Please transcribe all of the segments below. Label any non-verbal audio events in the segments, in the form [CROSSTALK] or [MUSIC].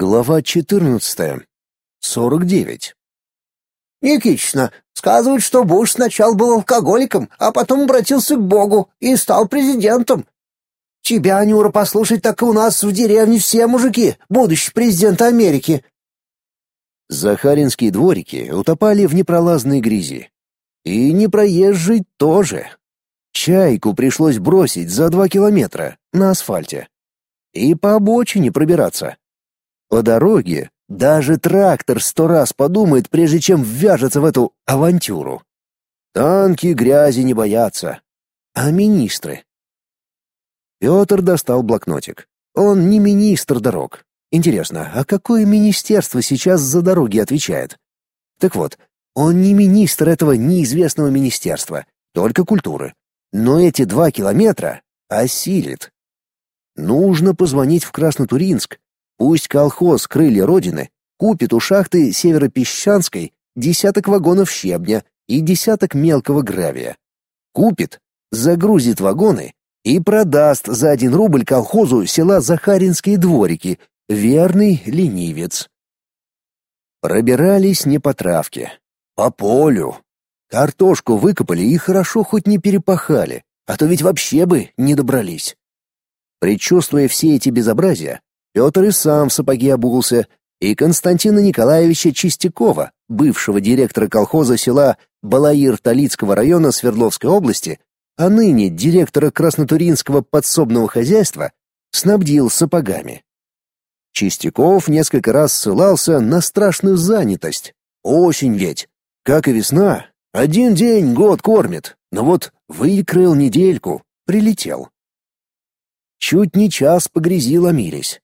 Глава 14. 49. Никитична, сказывают, что Буш сначала был алкоголиком, а потом обратился к Богу и стал президентом. Тебя, Нюра, послушать, так и у нас в деревне все мужики, будущий президент Америки. Захаринские дворики утопали в непролазной грязи. И непроезжий тоже. Чайку пришлось бросить за два километра на асфальте. И по обочине пробираться. По дороге даже трактор сто раз подумает, прежде чем ввяжется в эту авантюру. Танки грязи не боятся. А министры? Петр достал блокнотик. Он не министр дорог. Интересно, а какое министерство сейчас за дороги отвечает? Так вот, он не министр этого неизвестного министерства, только культуры. Но эти два километра осилит. Нужно позвонить в Краснотуринск Пусть колхоз «Крылья Родины» купит у шахты Северопесчанской десяток вагонов щебня и десяток мелкого гравия. Купит, загрузит вагоны и продаст за один рубль колхозу села Захаринские дворики, верный ленивец. Пробирались не по травке, по полю. Картошку выкопали и хорошо хоть не перепахали, а то ведь вообще бы не добрались. Предчувствуя все эти безобразия, Петр и сам в сапоги обулся, и Константина Николаевича Чистякова, бывшего директора колхоза села Балаир Талицкого района Свердловской области, а ныне директора Краснотуринского подсобного хозяйства, снабдил сапогами. Чистяков несколько раз ссылался на страшную занятость. Осень ведь, как и весна, один день год кормит, но вот выкрыл недельку, прилетел. Чуть не час по грязи ломились.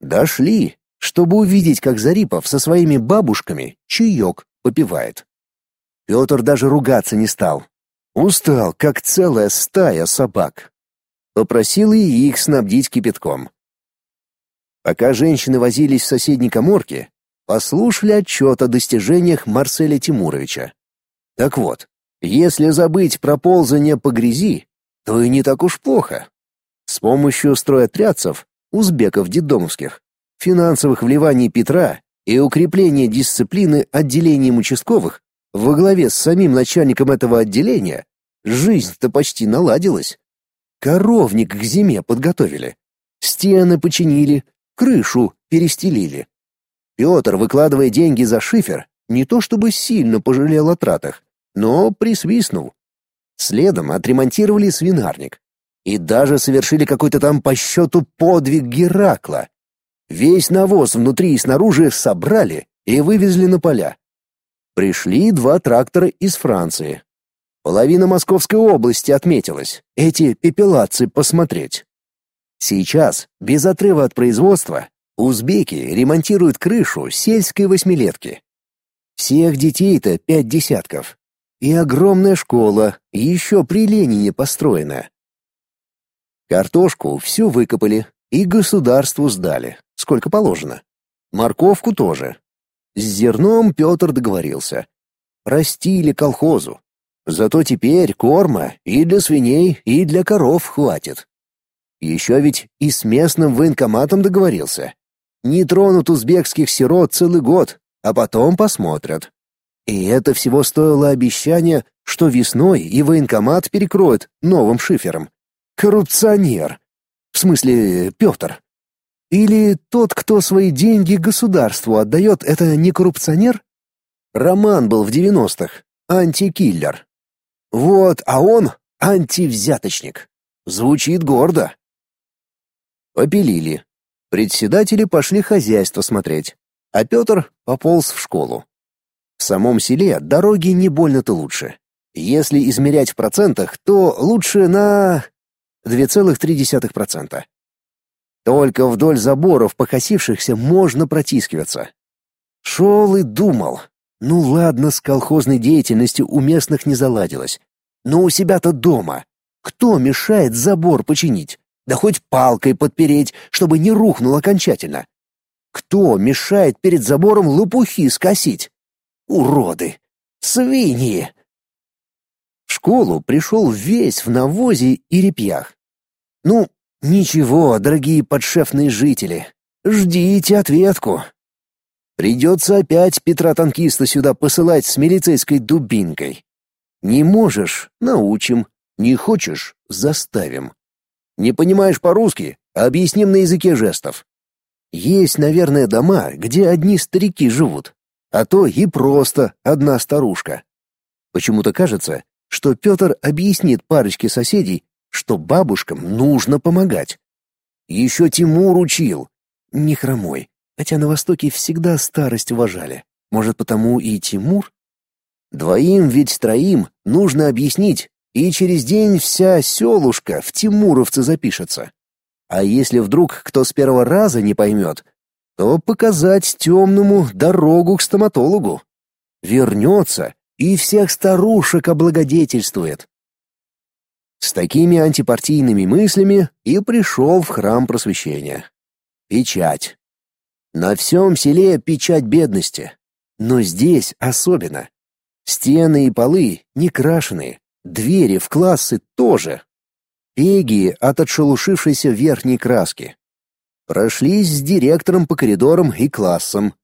Дошли, чтобы увидеть, как Зарипов со своими бабушками чаек попивает. Петр даже ругаться не стал. Устал, как целая стая собак. Попросил и их снабдить кипятком. Пока женщины возились в соседней коморке, послушали отчет о достижениях Марселя Тимуровича. Так вот, если забыть про ползание по грязи, то и не так уж плохо. С помощью стройотрядцев узбеков детдомовских, финансовых вливаний Петра и укрепления дисциплины отделением участковых во главе с самим начальником этого отделения, жизнь-то почти наладилась. Коровник к зиме подготовили, стены починили, крышу перестелили. Петр, выкладывая деньги за шифер, не то чтобы сильно пожалел о тратах, но присвистнул. Следом отремонтировали свинарник, и даже совершили какой-то там по счету подвиг Геракла. Весь навоз внутри и снаружи собрали и вывезли на поля. Пришли два трактора из Франции. Половина Московской области отметилась. Эти пепелацы посмотреть. Сейчас, без отрыва от производства, узбеки ремонтируют крышу сельской восьмилетки. Всех детей-то пять десятков. И огромная школа, еще при Ленине построена. Картошку всю выкопали и государству сдали, сколько положено. Морковку тоже. С зерном Петр договорился. Простили колхозу. Зато теперь корма и для свиней, и для коров хватит. Еще ведь и с местным военкоматом договорился. Не тронут узбекских сирот целый год, а потом посмотрят. И это всего стоило обещания, что весной и военкомат перекроют новым шифером. Коррупционер. В смысле, Петр. Или тот, кто свои деньги государству отдает, это не коррупционер? Роман был в девяностых. Антикиллер. Вот, а он антивзяточник. Звучит гордо. Попилили. Председатели пошли хозяйство смотреть, а Петр пополз в школу. В самом селе дороги не больно-то лучше. Если измерять в процентах, то лучше на 2,3%. Только вдоль заборов покосившихся можно протискиваться. Шел и думал. Ну ладно, с колхозной деятельностью у местных не заладилось. Но у себя-то дома. Кто мешает забор починить? Да хоть палкой подпереть, чтобы не рухнул окончательно. Кто мешает перед забором лопухи скосить? Уроды! Свиньи! В школу пришел весь в навозе и репьях. Ну, ничего, дорогие подшефные жители. ждите ответку. Придется опять Петра Танкиста сюда посылать с милицейской дубинкой. Не можешь — научим, не хочешь — заставим. Не понимаешь по-русски — объясним на языке жестов. Есть, наверное, дома, где одни старики живут, а то и просто одна старушка. Почему-то кажется, что Петр объяснит парочке соседей, что бабушкам нужно помогать. Еще Тимур учил. Не хромой, хотя на Востоке всегда старость уважали. Может, потому и Тимур? Двоим ведь троим нужно объяснить, и через день вся селушка в Тимуровце запишется. А если вдруг кто с первого раза не поймет, то показать темному дорогу к стоматологу. Вернется и всех старушек облагодетельствует. С такими антипартийными мыслями и пришел в храм просвещения. Печать. На всем селе печать бедности. Но здесь особенно. Стены и полы не крашеные, двери в классы тоже. Пеги от отшелушившейся верхней краски. Прошлись с директором по коридорам и классам.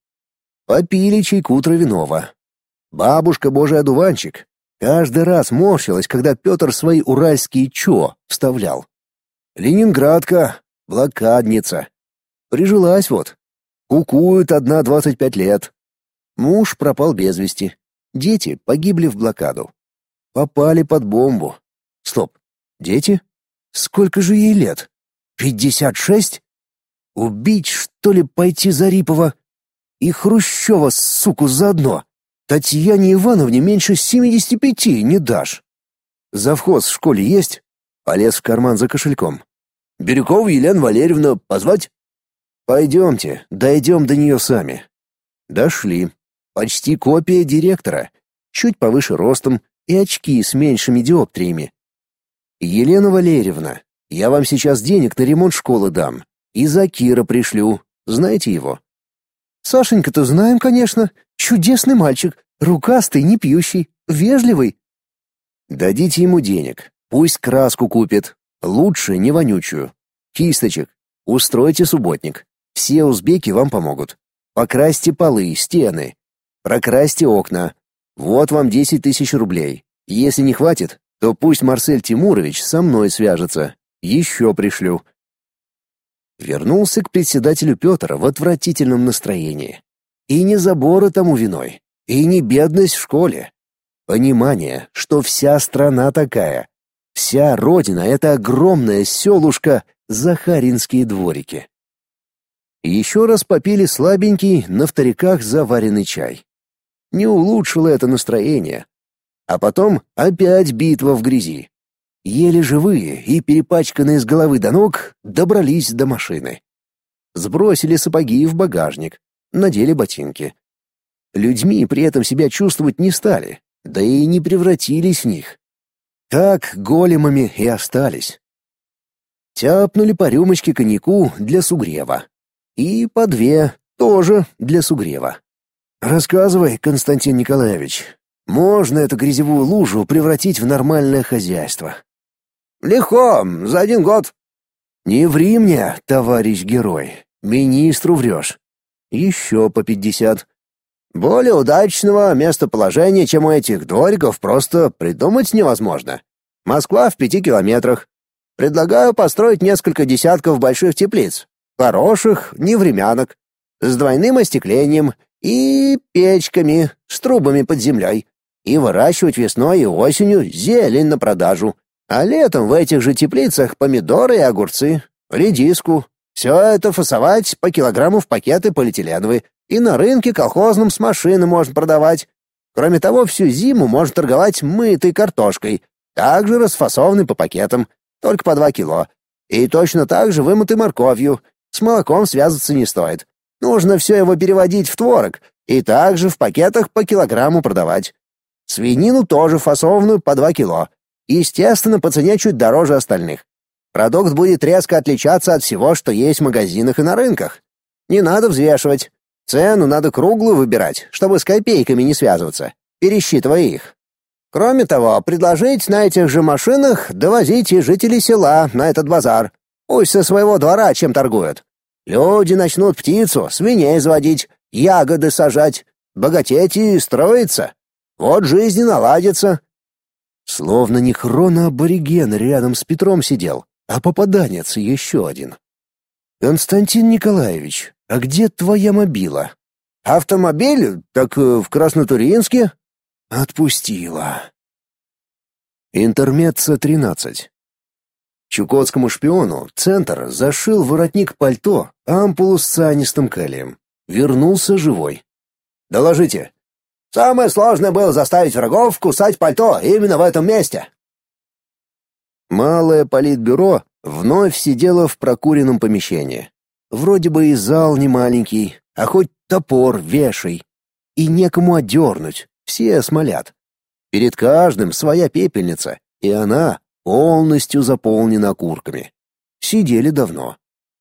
Попили чайку травяного. Бабушка божий одуванчик каждый раз морщилась, когда Петр свои уральские «чо» вставлял. Ленинградка, блокадница. Прижилась вот. Кукует одна двадцать пять лет. Муж пропал без вести. Дети погибли в блокаду. Попали под бомбу. Стоп. Дети? Сколько же ей лет? Пятьдесят шесть? Убить, что ли, пойти Зарипова? И Хрущева, суку, заодно. Татьяне Ивановне меньше семидесяти пяти не дашь. Завхоз в школе есть? Полез в карман за кошельком. Бирюкова Елена Валерьевна позвать? Пойдемте, дойдем до нее сами. Дошли. Почти копия директора, чуть повыше ростом и очки с меньшими диоптриями. Елена Валерьевна, я вам сейчас денег на ремонт школы дам. И за Кира пришлю. Знаете его? Сашенька-то знаем, конечно. Чудесный мальчик, рукастый, не пьющий, вежливый. Дадите ему денег. Пусть краску купит. Лучше не вонючую. Кисточек. Устройте субботник. Все узбеки вам помогут. Покрасьте полы, стены. Прокрасьте окна. Вот вам 10 тысяч рублей. Если не хватит, то пусть Марсель Тимурович со мной свяжется. Еще пришлю. Вернулся к председателю Петр в отвратительном настроении. И не заборы тому виной, и не бедность в школе. Понимание, что вся страна такая. Вся родина — это огромная селушка Захаринские дворики. Еще раз попили слабенький на вториках заваренный чай не улучшило это настроение. А потом опять битва в грязи. Еле живые и перепачканные с головы до ног добрались до машины. Сбросили сапоги в багажник, надели ботинки. Людьми при этом себя чувствовать не стали, да и не превратились в них. Так големами и остались. Тяпнули по рюмочке коньяку для сугрева. И по две тоже для сугрева. Рассказывай, Константин Николаевич. Можно эту грязевую лужу превратить в нормальное хозяйство? Легко, за один год. Не ври мне, товарищ герой. Министру врешь. Еще по пятьдесят. Более удачного местоположения, чем у этих двориков, просто придумать невозможно. Москва в пяти километрах. Предлагаю построить несколько десятков больших теплиц. Хороших, невремянок. С двойным остеклением и печками с трубами под землей, и выращивать весной и осенью зелень на продажу, а летом в этих же теплицах помидоры и огурцы, редиску. Все это фасовать по килограмму в пакеты полиэтиленовые, и на рынке колхозном с машины можно продавать. Кроме того, всю зиму можно торговать мытой картошкой, также расфасованной по пакетам, только по два кило. И точно так же вымытой морковью. С молоком связываться не стоит. Нужно все его переводить в творог и также в пакетах по килограмму продавать. Свинину тоже фасованную по 2 кило. Естественно, по цене чуть дороже остальных. Продукт будет резко отличаться от всего, что есть в магазинах и на рынках. Не надо взвешивать. Цену надо круглую выбирать, чтобы с копейками не связываться, пересчитывая их. Кроме того, предложить на этих же машинах довозить и жителей села на этот базар. Пусть со своего двора чем торгуют. Люди начнут птицу, свиней заводить, ягоды сажать, богатеть и строиться. Вот жизнь и наладится. Словно не хроно-абориген рядом с Петром сидел, а попаданец еще один. «Константин Николаевич, а где твоя мобила?» «Автомобиль? Так э, в Краснотуринске?» «Отпустила». Интермеца 13. Чукотскому шпиону Центр зашил воротник пальто ампулу с цианистым калием. Вернулся живой. «Доложите». «Самое сложное было заставить врагов кусать пальто именно в этом месте». Малое политбюро вновь сидело в прокуренном помещении. Вроде бы и зал не маленький, а хоть топор вешай. И некому отдернуть, все смолят. Перед каждым своя пепельница, и она полностью заполнена окурками. Сидели давно.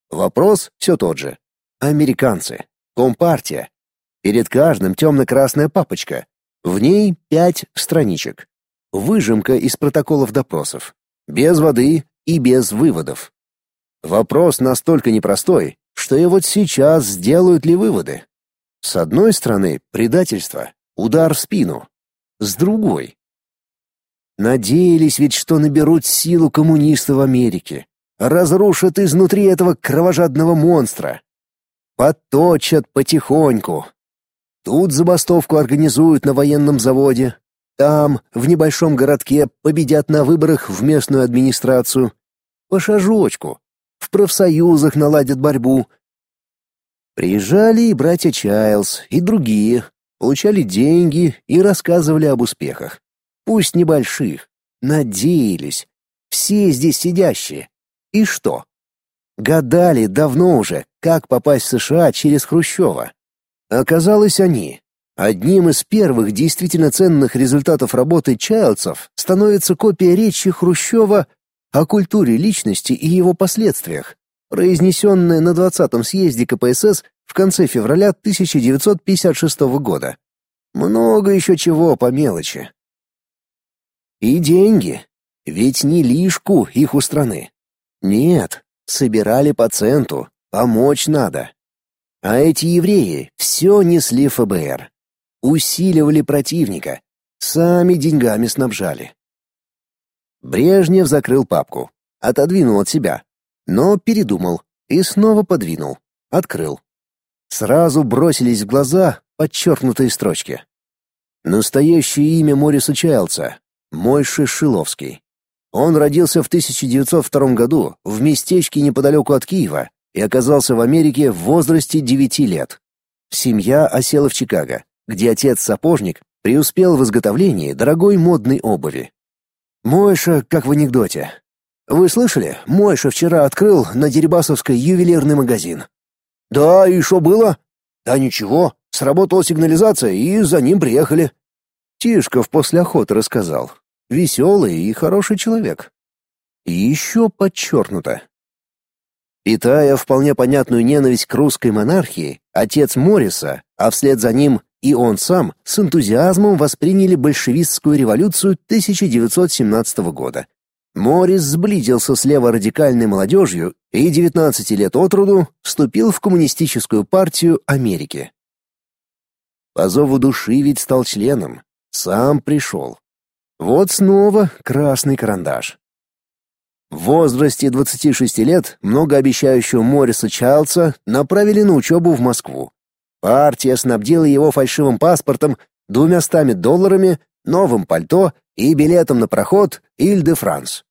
Вопрос все тот же. Американцы. Компартия. Перед каждым темно-красная папочка. В ней пять страничек. Выжимка из протоколов допросов. Без воды и без выводов. Вопрос настолько непростой, что и вот сейчас сделают ли выводы. С одной стороны, предательство, удар в спину. С другой, Надеялись ведь, что наберут силу коммунисты в Америке, разрушат изнутри этого кровожадного монстра. Поточат потихоньку. Тут забастовку организуют на военном заводе, там, в небольшом городке, победят на выборах в местную администрацию. По шажочку. В профсоюзах наладят борьбу. Приезжали и братья Чайлз, и другие, получали деньги и рассказывали об успехах пусть небольших, надеялись, все здесь сидящие. И что? Гадали давно уже, как попасть в США через Хрущева. Оказалось, они. Одним из первых действительно ценных результатов работы Чайлдсов становится копия речи Хрущева о культуре личности и его последствиях, произнесенная на 20-м съезде КПСС в конце февраля 1956 года. Много еще чего по мелочи. И деньги. Ведь не лишку их у страны. Нет, собирали по центу, помочь надо. А эти евреи все несли ФБР. Усиливали противника, сами деньгами снабжали. Брежнев закрыл папку, отодвинул от себя, но передумал и снова подвинул, открыл. Сразу бросились в глаза подчеркнутые строчки. Настоящее имя Мориса Чайлдса Мойши Шиловский. Он родился в 1902 году в местечке неподалеку от Киева и оказался в Америке в возрасте 9 лет. Семья осела в Чикаго, где отец-сапожник преуспел в изготовлении дорогой модной обуви. Мойша, как в анекдоте. Вы слышали? Мойша вчера открыл на Дерибасовской ювелирный магазин. Да, и что было? Да ничего, сработала сигнализация, и за ним приехали. Тишков после охоты рассказал веселый и хороший человек. И еще подчеркнуто. Питая вполне понятную ненависть к русской монархии, отец Мориса, а вслед за ним и он сам, с энтузиазмом восприняли большевистскую революцию 1917 года. Морис сблизился с леворадикальной молодежью и 19 лет от роду вступил в коммунистическую партию Америки. По зову души ведь стал членом, сам пришел. Вот снова красный карандаш. В возрасте 26 лет многообещающего Мориса Чайлдса направили на учебу в Москву. Партия снабдила его фальшивым паспортом, двумястами долларами, новым пальто и билетом на проход Иль-де-Франс.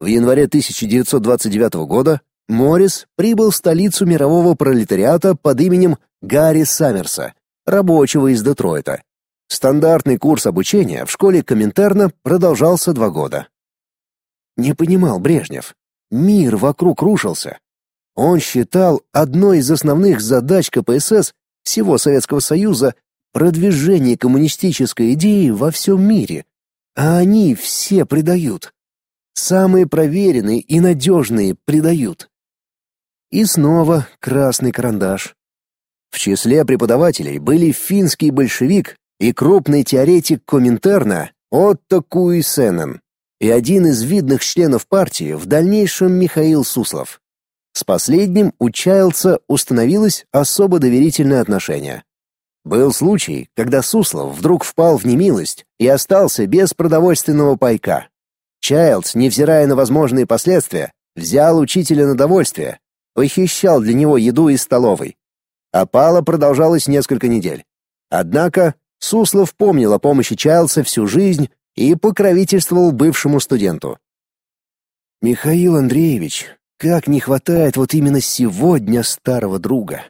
В январе 1929 года Моррис прибыл в столицу мирового пролетариата под именем Гарри Саммерса, рабочего из Детройта. Стандартный курс обучения в школе Коминтерна продолжался два года. Не понимал Брежнев. Мир вокруг рушился. Он считал одной из основных задач КПСС всего Советского Союза продвижение коммунистической идеи во всем мире, а они все предают. Самые проверенные и надежные предают. И снова красный карандаш. В числе преподавателей были финский большевик и крупный теоретик Коминтерна Отто Куисенен и один из видных членов партии в дальнейшем Михаил Суслов. С последним у Чайлдса установилось особо доверительное отношение. Был случай, когда Суслов вдруг впал в немилость и остался без продовольственного пайка. Чайлдс, невзирая на возможные последствия, взял учителя на довольствие, похищал для него еду из столовой. Опала продолжалась несколько недель. Однако Суслов помнил о помощи Чайлдса всю жизнь и покровительствовал бывшему студенту. Михаил Андреевич, как не хватает вот именно сегодня старого друга.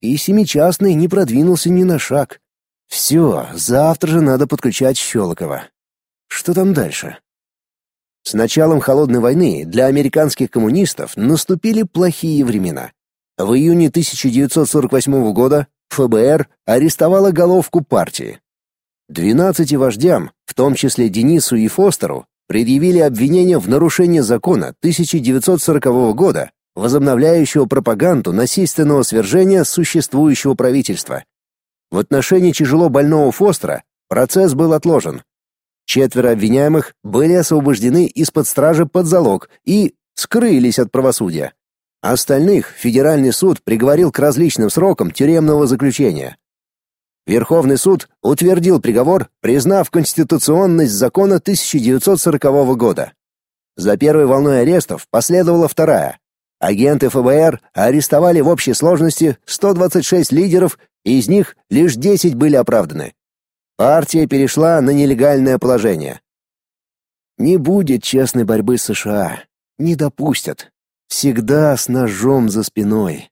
И семичастный не продвинулся ни на шаг. Все, завтра же надо подключать Щелокова. Что там дальше? С началом холодной войны для американских коммунистов наступили плохие времена. В июне 1948 года ФБР арестовало головку партии. Двенадцати вождям, в том числе Денису и Фостеру, предъявили обвинения в нарушении закона 1940 года, возобновляющего пропаганду насильственного свержения существующего правительства. В отношении тяжело больного Фостера процесс был отложен, Четверо обвиняемых были освобождены из-под стражи под залог и скрылись от правосудия. Остальных федеральный суд приговорил к различным срокам тюремного заключения. Верховный суд утвердил приговор, признав конституционность закона 1940 года. За первой волной арестов последовала вторая. Агенты ФБР арестовали в общей сложности 126 лидеров, из них лишь 10 были оправданы. Партия перешла на нелегальное положение. Не будет честной борьбы с США. Не допустят. Всегда с ножом за спиной.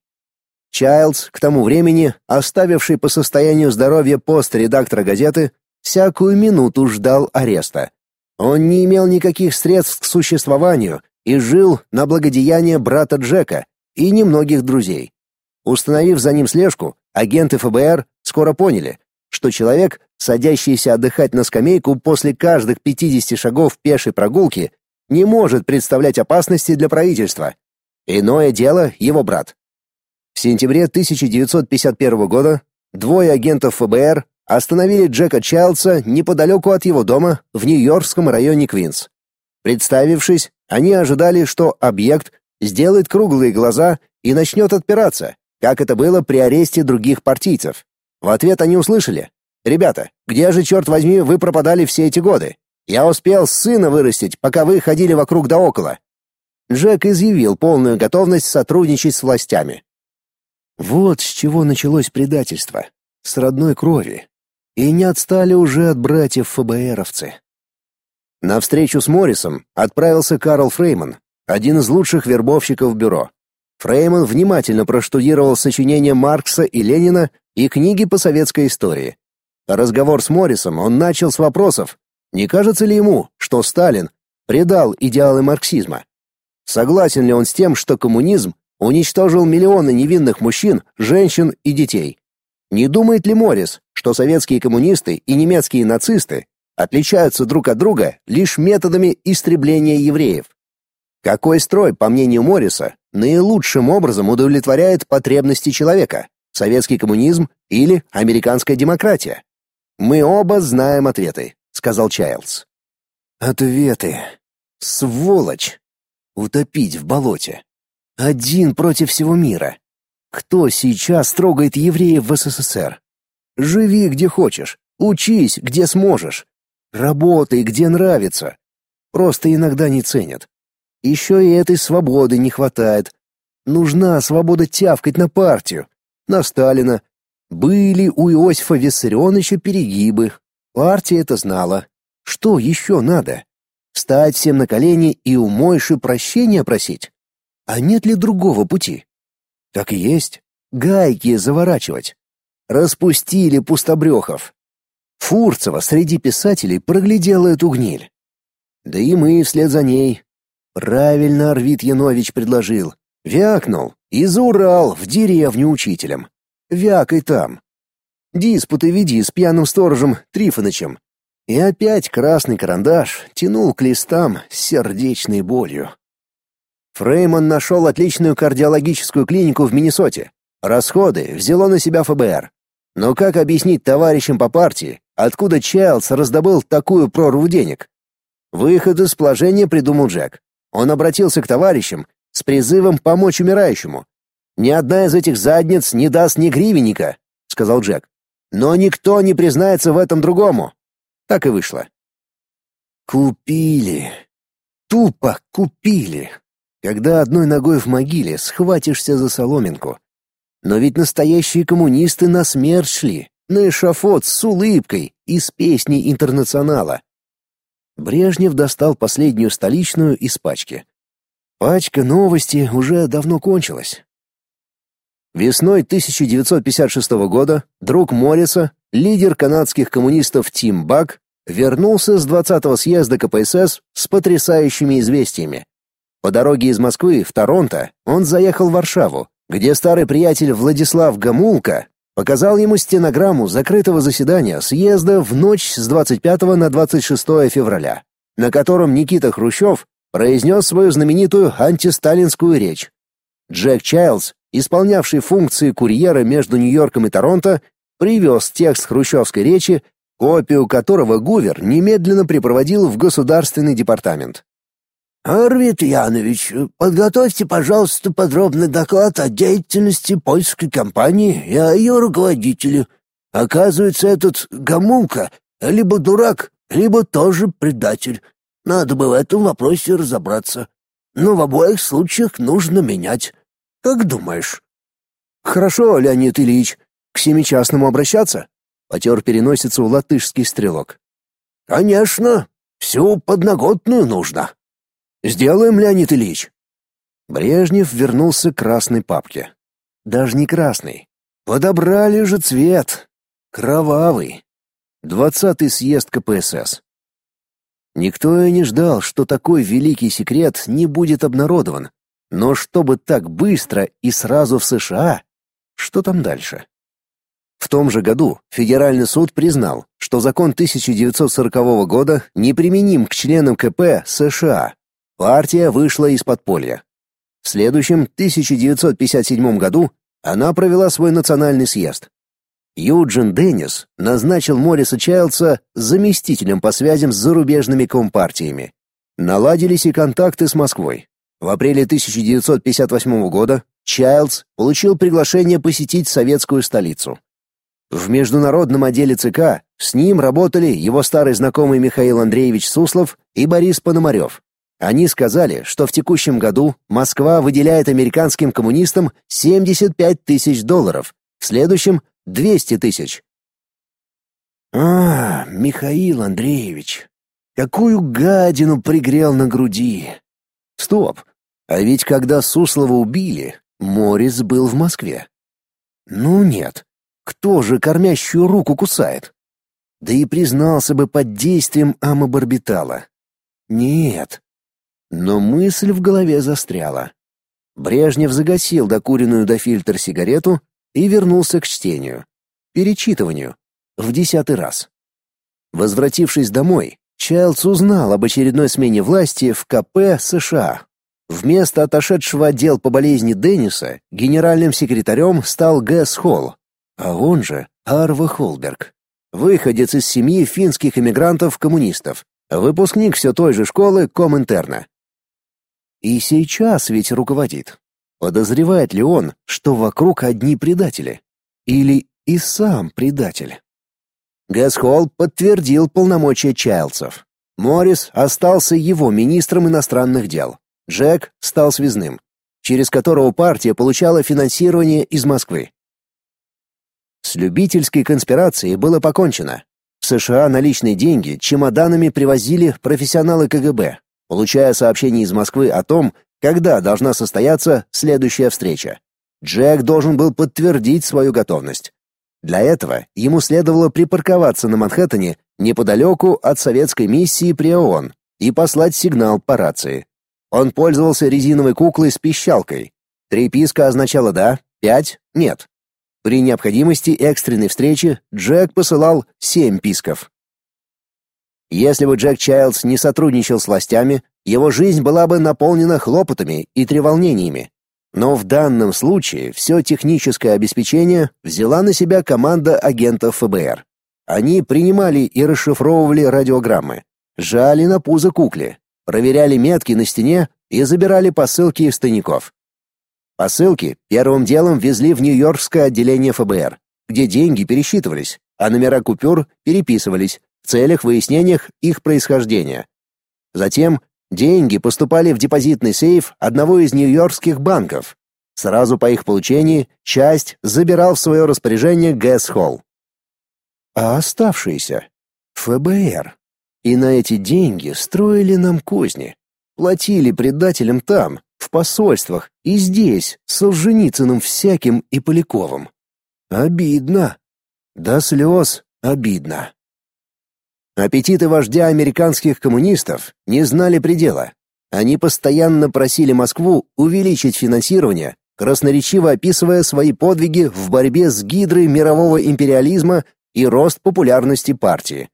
Чайлдс, к тому времени, оставивший по состоянию здоровья пост редактора газеты, всякую минуту ждал ареста. Он не имел никаких средств к существованию и жил на благодеяние брата Джека и немногих друзей. Установив за ним слежку, агенты ФБР скоро поняли, что человек, садящийся отдыхать на скамейку после каждых 50 шагов пешей прогулки, не может представлять опасности для правительства. Иное дело его брат. В сентябре 1951 года двое агентов ФБР остановили Джека Чайлдса неподалеку от его дома в Нью-Йоркском районе Квинс. Представившись, они ожидали, что объект сделает круглые глаза и начнет отпираться, как это было при аресте других партийцев. В ответ они услышали. «Ребята, где же, черт возьми, вы пропадали все эти годы? Я успел сына вырастить, пока вы ходили вокруг да около». Джек изъявил полную готовность сотрудничать с властями. Вот с чего началось предательство. С родной крови. И не отстали уже от братьев ФБРовцы. На встречу с Моррисом отправился Карл Фрейман, один из лучших вербовщиков бюро. Фрейман внимательно проштудировал сочинения Маркса и Ленина и книги по советской истории. Разговор с Моррисом он начал с вопросов, не кажется ли ему, что Сталин предал идеалы марксизма? Согласен ли он с тем, что коммунизм уничтожил миллионы невинных мужчин, женщин и детей? Не думает ли Моррис, что советские коммунисты и немецкие нацисты отличаются друг от друга лишь методами истребления евреев? Какой строй, по мнению Морриса, наилучшим образом удовлетворяет потребности человека? Советский коммунизм или американская демократия? Мы оба знаем ответы, сказал Чайлдс. Ответы. Сволочь. Утопить в болоте. Один против всего мира. Кто сейчас трогает евреев в СССР? Живи где хочешь, учись где сможешь, работай где нравится. Просто иногда не ценят. Еще и этой свободы не хватает. Нужна свобода тявкать на партию, на Сталина. Были у Иосифа Виссарионовича перегибы. Партия это знала. Что еще надо? Встать всем на колени и у Мойши прощения просить? А нет ли другого пути? Так и есть. Гайки заворачивать. Распустили пустобрехов. Фурцева среди писателей проглядела эту гниль. Да и мы вслед за ней. Правильно Арвид Янович предложил. Вякнул и за Урал в деревню учителем. Вякай там. Диспуты веди с пьяным сторожем Трифонычем. И опять красный карандаш тянул к листам с сердечной болью. Фрейман нашел отличную кардиологическую клинику в Миннесоте. Расходы взяло на себя ФБР. Но как объяснить товарищам по партии, откуда Чайлдс раздобыл такую прорву денег? Выход из положения придумал Джек. Он обратился к товарищам с призывом помочь умирающему. Ни одна из этих задниц не даст ни гривенника, сказал Джек. Но никто не признается в этом другому. Так и вышло. Купили. Тупо купили. Когда одной ногой в могиле схватишься за соломинку. Но ведь настоящие коммунисты на смерть шли, на эшафот с улыбкой из песни интернационала. Брежнев достал последнюю столичную из пачки. Пачка новости уже давно кончилась. Весной 1956 года друг Морриса, лидер канадских коммунистов Тим Бак, вернулся с 20-го съезда КПСС с потрясающими известиями. По дороге из Москвы в Торонто он заехал в Варшаву, где старый приятель Владислав Гамулка показал ему стенограмму закрытого заседания съезда в ночь с 25 на 26 февраля, на котором Никита Хрущев произнес свою знаменитую антисталинскую речь. Джек Чайлз, исполнявший функции курьера между Нью-Йорком и Торонто, привез текст хрущевской речи, копию которого Гувер немедленно припроводил в Государственный департамент. Арвид Янович, подготовьте, пожалуйста, подробный доклад о деятельности польской компании и о ее руководителе. Оказывается, этот Гамулка либо дурак, либо тоже предатель. Надо бы в этом вопросе разобраться. Но в обоих случаях нужно менять. Как думаешь? Хорошо, Леонид Ильич. К семичастному обращаться? Потер переносицу латышский стрелок. Конечно, всю подноготную нужно. Сделаем, Леонид Ильич. Брежнев вернулся к красной папке. Даже не красный. Подобрали же цвет. Кровавый. Двадцатый съезд КПСС. Никто и не ждал, что такой великий секрет не будет обнародован. Но чтобы так быстро и сразу в США, что там дальше? В том же году Федеральный суд признал, что закон 1940 года неприменим к членам КП США, Партия вышла из подполья. В следующем 1957 году она провела свой национальный съезд. Юджин Деннис назначил Морриса Чайлдса заместителем по связям с зарубежными компартиями. Наладились и контакты с Москвой. В апреле 1958 года Чайлдс получил приглашение посетить советскую столицу. В международном отделе ЦК с ним работали его старый знакомый Михаил Андреевич Суслов и Борис Пономарев. Они сказали, что в текущем году Москва выделяет американским коммунистам 75 тысяч долларов, в следующем — 200 тысяч. А, Михаил Андреевич, какую гадину пригрел на груди. Стоп, а ведь когда Суслова убили, Морис был в Москве. Ну нет, кто же кормящую руку кусает? Да и признался бы под действием амобарбитала. Нет, но мысль в голове застряла. Брежнев загасил докуренную до фильтр сигарету и вернулся к чтению. Перечитыванию. В десятый раз. Возвратившись домой, Чайлдс узнал об очередной смене власти в КП США. Вместо отошедшего отдел по болезни Денниса генеральным секретарем стал Гэс Холл, а он же Арва Холберг, выходец из семьи финских эмигрантов-коммунистов, выпускник все той же школы Коминтерна. И сейчас ведь руководит. Подозревает ли он, что вокруг одни предатели? Или и сам предатель? Гэсхолл подтвердил полномочия Чайлдсов. Моррис остался его министром иностранных дел. Джек стал связным, через которого партия получала финансирование из Москвы. С любительской конспирацией было покончено. В США наличные деньги чемоданами привозили профессионалы КГБ, получая сообщение из Москвы о том, когда должна состояться следующая встреча. Джек должен был подтвердить свою готовность. Для этого ему следовало припарковаться на Манхэттене неподалеку от советской миссии при ООН и послать сигнал по рации. Он пользовался резиновой куклой с пищалкой. Три писка означало «да», пять — «нет». При необходимости экстренной встречи Джек посылал семь писков. Если бы Джек Чайлдс не сотрудничал с властями, его жизнь была бы наполнена хлопотами и треволнениями. Но в данном случае все техническое обеспечение взяла на себя команда агентов ФБР. Они принимали и расшифровывали радиограммы, жали на пузо кукле, проверяли метки на стене и забирали посылки из тайников. Посылки первым делом везли в Нью-Йоркское отделение ФБР, где деньги пересчитывались, а номера купюр переписывались в целях выяснения их происхождения. Затем деньги поступали в депозитный сейф одного из нью-йоркских банков. Сразу по их получении часть забирал в свое распоряжение Гэс Холл. А оставшиеся — ФБР. И на эти деньги строили нам козни. Платили предателям там, в посольствах, и здесь, с Солженицыным всяким и Поляковым. Обидно. До слез обидно. Аппетиты вождя американских коммунистов не знали предела. Они постоянно просили Москву увеличить финансирование, красноречиво описывая свои подвиги в борьбе с гидрой мирового империализма и рост популярности партии.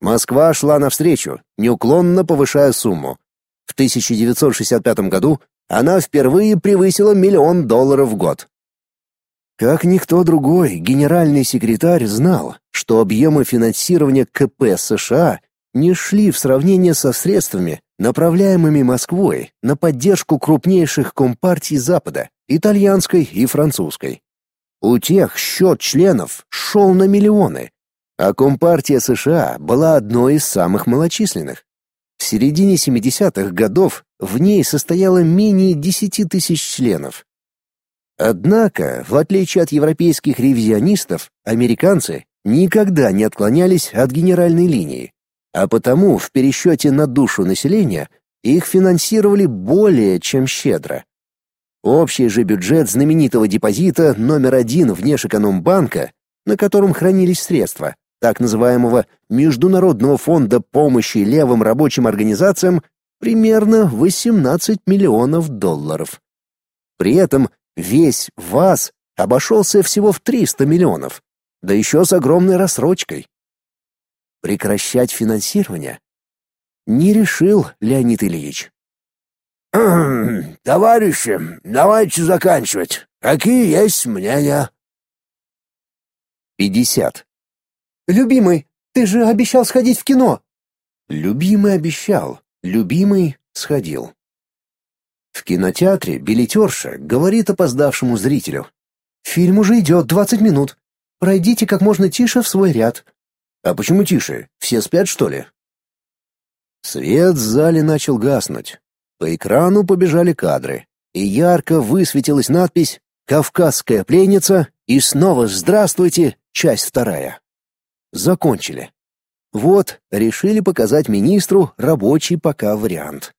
Москва шла навстречу, неуклонно повышая сумму. В 1965 году она впервые превысила миллион долларов в год. Как никто другой, генеральный секретарь знал, что объемы финансирования КП США не шли в сравнение со средствами, направляемыми Москвой на поддержку крупнейших компартий Запада, итальянской и французской. У тех счет членов шел на миллионы, а Компартия США была одной из самых малочисленных. В середине 70-х годов в ней состояло менее 10 тысяч членов, Однако, в отличие от европейских ревизионистов, американцы никогда не отклонялись от генеральной линии, а потому в пересчете на душу населения их финансировали более чем щедро. Общий же бюджет знаменитого депозита номер один Внешэкономбанка, на котором хранились средства, так называемого Международного фонда помощи левым рабочим организациям, примерно 18 миллионов долларов. При этом Весь ВАЗ обошелся всего в 300 миллионов, да еще с огромной рассрочкой. Прекращать финансирование не решил Леонид Ильич. [CLEARS THROAT] «Товарищи, давайте заканчивать. Какие есть мнения?» Пятьдесят. «Любимый, ты же обещал сходить в кино!» Любимый обещал, любимый сходил. В кинотеатре билетерша говорит опоздавшему зрителю. «Фильм уже идет двадцать минут. Пройдите как можно тише в свой ряд». «А почему тише? Все спят, что ли?» Свет в зале начал гаснуть. По экрану побежали кадры, и ярко высветилась надпись «Кавказская пленница» и снова «Здравствуйте», часть вторая. Закончили. Вот, решили показать министру рабочий пока вариант.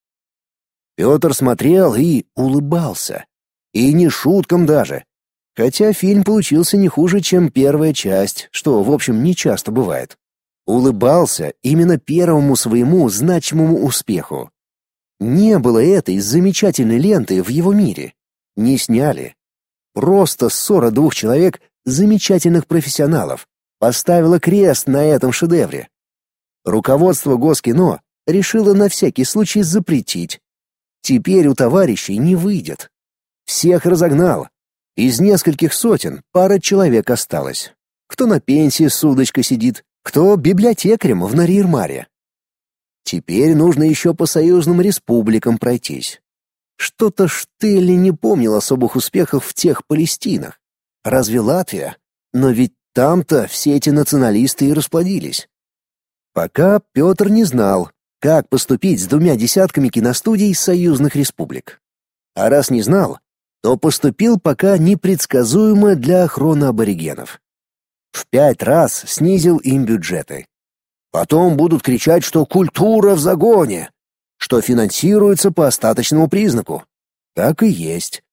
Петр смотрел и улыбался. И не шуткам даже. Хотя фильм получился не хуже, чем первая часть, что, в общем, не часто бывает. Улыбался именно первому своему значимому успеху. Не было этой замечательной ленты в его мире. Не сняли. Просто ссора двух человек, замечательных профессионалов, поставила крест на этом шедевре. Руководство Госкино решило на всякий случай запретить, Теперь у товарищей не выйдет. Всех разогнал. Из нескольких сотен пара человек осталось. Кто на пенсии с удочкой сидит, кто библиотекарем в Нарирмаре. Теперь нужно еще по союзным республикам пройтись. Что-то Штелли не помнил особых успехов в тех Палестинах. Разве Латвия? Но ведь там-то все эти националисты и расплодились. Пока Петр не знал, как поступить с двумя десятками киностудий союзных республик. А раз не знал, то поступил пока непредсказуемо для охраны аборигенов. В пять раз снизил им бюджеты. Потом будут кричать, что культура в загоне, что финансируется по остаточному признаку. Так и есть.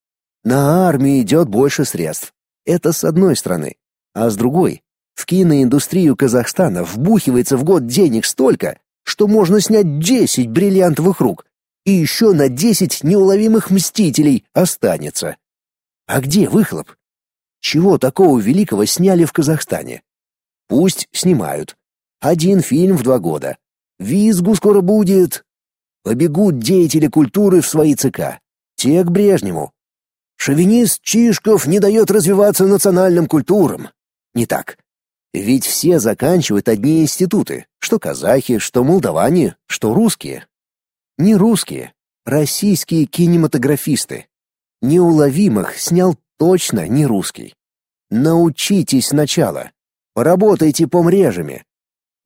На армию идет больше средств. Это с одной стороны. А с другой, в киноиндустрию Казахстана вбухивается в год денег столько, что можно снять десять бриллиантовых рук, и еще на десять неуловимых мстителей останется. А где выхлоп? Чего такого великого сняли в Казахстане? Пусть снимают. Один фильм в два года. Визгу скоро будет. Побегут деятели культуры в свои ЦК. Те к Брежневу. Шовинист Чишков не дает развиваться национальным культурам. Не так. Ведь все заканчивают одни институты, что казахи, что молдаване, что русские. Не русские, российские кинематографисты. Неуловимых снял точно не русский. Научитесь сначала. Поработайте помрежами.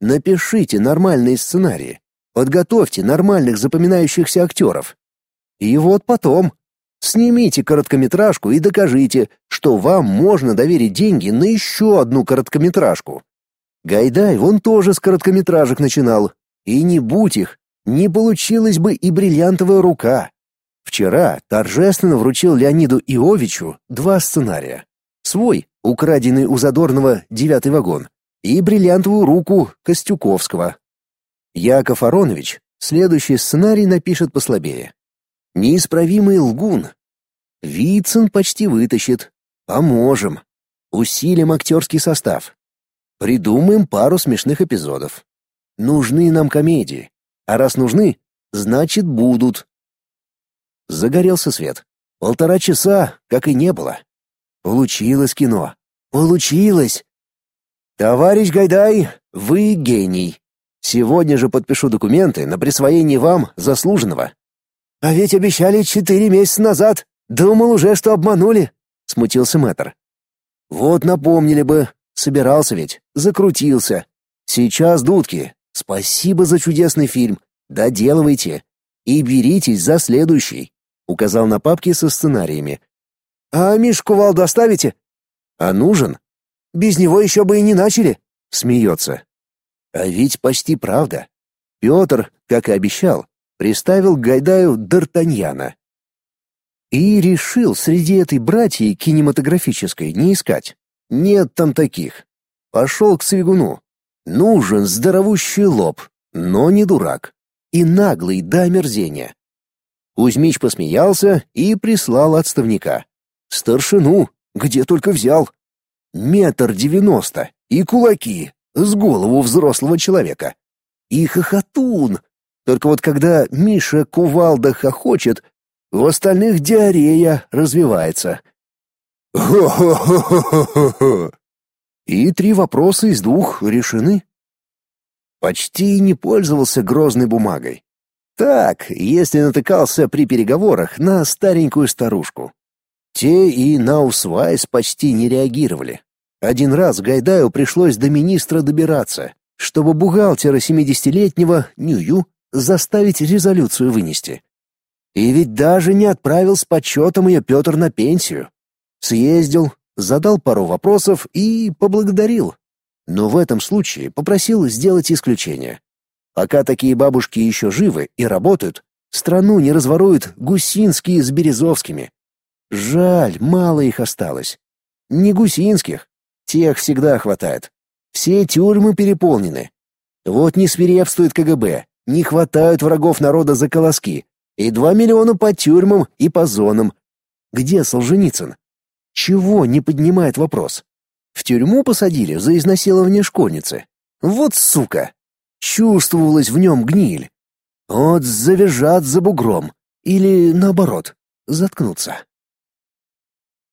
Напишите нормальные сценарии. Подготовьте нормальных запоминающихся актеров. И вот потом снимите короткометражку и докажите, что вам можно доверить деньги на еще одну короткометражку. Гайдай вон тоже с короткометражек начинал. И не будь их, не получилась бы и бриллиантовая рука. Вчера торжественно вручил Леониду Иовичу два сценария. Свой, украденный у Задорнова «Девятый вагон», и бриллиантовую руку Костюковского. Яков Аронович следующий сценарий напишет послабее. Неисправимый лгун. Вицин почти вытащит. Поможем. Усилим актерский состав. Придумаем пару смешных эпизодов. Нужны нам комедии. А раз нужны, значит будут. Загорелся свет. Полтора часа, как и не было. Получилось кино. Получилось. Товарищ Гайдай, вы гений. Сегодня же подпишу документы на присвоение вам заслуженного. А ведь обещали четыре месяца назад. Думал уже, что обманули, смутился Мэтр. Вот напомнили бы. Собирался ведь, закрутился. Сейчас дудки. Спасибо за чудесный фильм. Доделывайте и беритесь за следующий, указал на папки со сценариями. А Мишку Вал доставите? А нужен? Без него еще бы и не начали, смеется. А ведь почти правда. Петр, как и обещал, приставил к Гайдаю Д'Артаньяна. И решил среди этой братьи кинематографической не искать. Нет там таких. Пошел к Свигуну. Нужен здоровущий лоб, но не дурак. И наглый до омерзения. Кузьмич посмеялся и прислал отставника. Старшину, где только взял. Метр девяносто и кулаки, с голову взрослого человека. И хохотун. Только вот когда Миша кувалда хохочет, у остальных диарея развивается. Хо-хо-хо-хо-хо-хо. [LAUGHS] И три вопроса из двух решены. Почти не пользовался грозной бумагой. Так, если натыкался при переговорах на старенькую старушку. Те и на усвайс почти не реагировали. Один раз Гайдаю пришлось до министра добираться, чтобы бухгалтера семидесятилетнего Нюю заставить резолюцию вынести. И ведь даже не отправил с почетом ее Петр на пенсию. Съездил, задал пару вопросов и поблагодарил. Но в этом случае попросил сделать исключение. Пока такие бабушки еще живы и работают, страну не разворуют гусинские с березовскими. Жаль, мало их осталось. Не гусинских, Тех всегда хватает. Все тюрьмы переполнены. Вот не свирепствует КГБ, не хватают врагов народа за колоски. И два миллиона по тюрьмам и по зонам. Где Солженицын? Чего не поднимает вопрос? В тюрьму посадили за изнасилование школьницы. Вот сука! Чувствовалась в нем гниль. Вот завяжат за бугром. Или, наоборот, заткнуться.